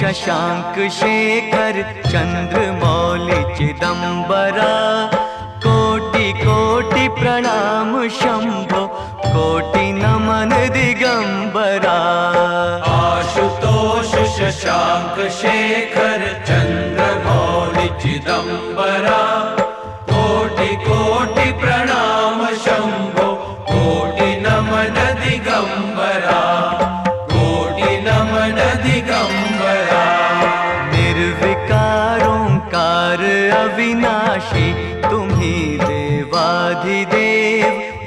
शशांक शेखर चंद्रमौलि चिदंबरा। कोटि कोटि प्रणाम शंभो, कोटि नमन दिगंबरा। आशुतोष शशांक शेखर चंद्रमौलि चिदंबरा। कोटि कोटि प्रणाम शंभो, कोटि नमन दिगंबरा। अविनाशी तुम्ही देवाधिदेव।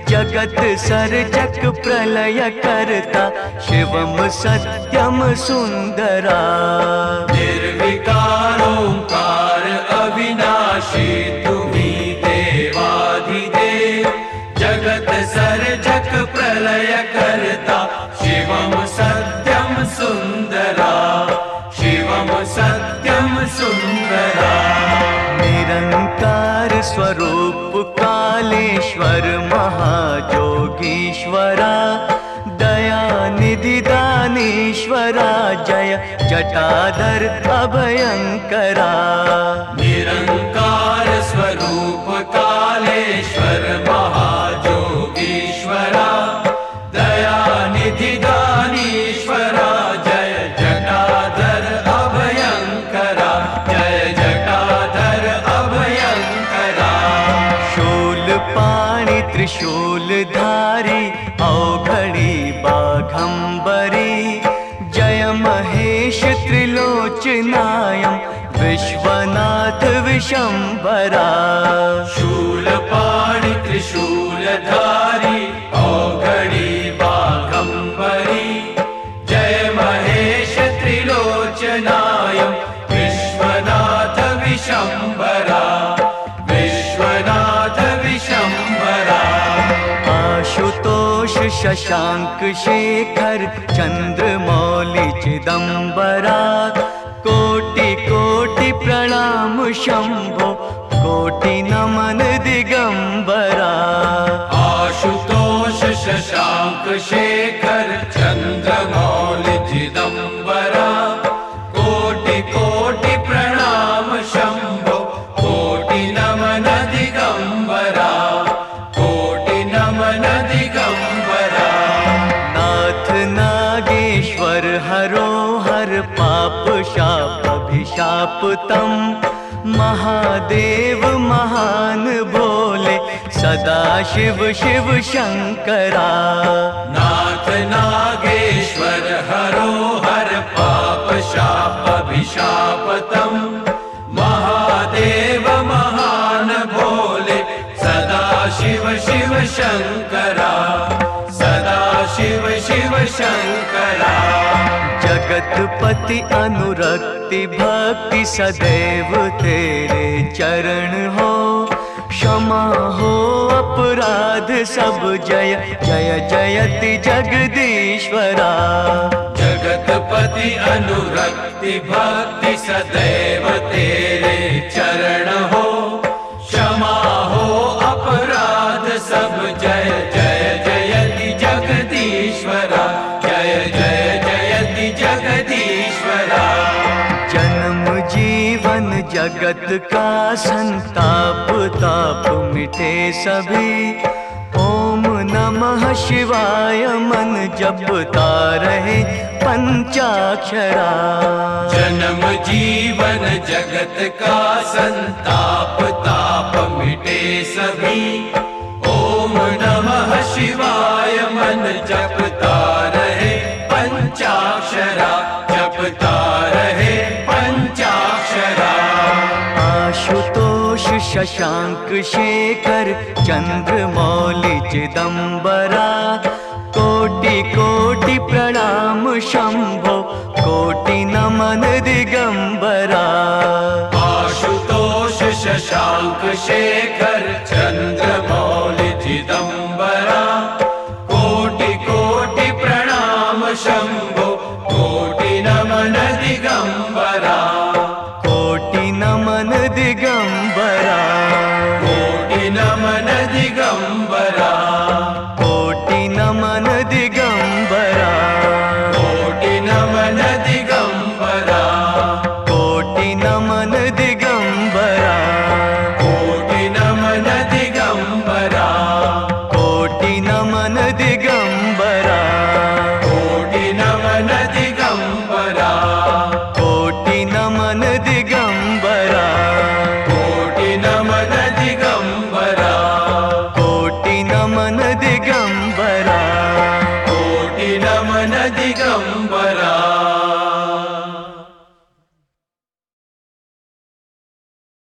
जगत सर्जक प्रलय करता शिवम सत्यम सुंदरा। निर्विकारोंकार स्वरूप कालेश्वर महाजोगीश्वरा दयानिधि दानीश्वरा जय जटाधर अभयंकरा। त्रिलोचनायं विश्वनाथ विशंभरा शूलपाणि त्रिशूलधारी औघडी बाघम्बरी जय महेश त्रिलोचनाय विश्वनाथ विशम्बरा विश्वनाथ विशम्बरा आशुतोष शशांक शेखर चंद्रमौलि चिदंबरा। कोटि शंभो कोटि नमन दिगंबरा। आशुतोष शशांक शेखर चन्द्रमौलि चिदम्बरा कोटि कोटि प्रणाम शम्भो कोटि नमन दिगम्बरा कोटि नमन दिगम्बरा नाथ नागेश्वर हरो हर शाप अभिशाप तम महादेव महान भोले सदा शिव शिव शंकरा। नाथ नागेश्वर हरो हर पाप शाप अभिशापतम् महादेव महान भोले सदा शिव शिव शङ्करा सदा शिव शिव शङ्करा। जगतपति अनुरक्ति भक्ति सदैव तेरे चरण हो। क्षमा हो अपराध सब जय जय जयति जगदीश्वरा। जगतपति अनुरक्ति भक्ति सदैव तेरे जगदीश्वरा। जन्म जीवन जगत का संताप ताप मिटे सभी। ओम नमः शिवाय मन जपता रहे पंचाक्षरा। जन्म जीवन जगत का संताप ताप मिटे सभी। ओम नमः शिवाय। शाङ्क शेखर चन्द्र चिदम्बरा कोटि कोटि प्रणाम शम्भो कोटि नमन दिगम्बरा आशुतोष शशाङ्क शेखर चन्द्र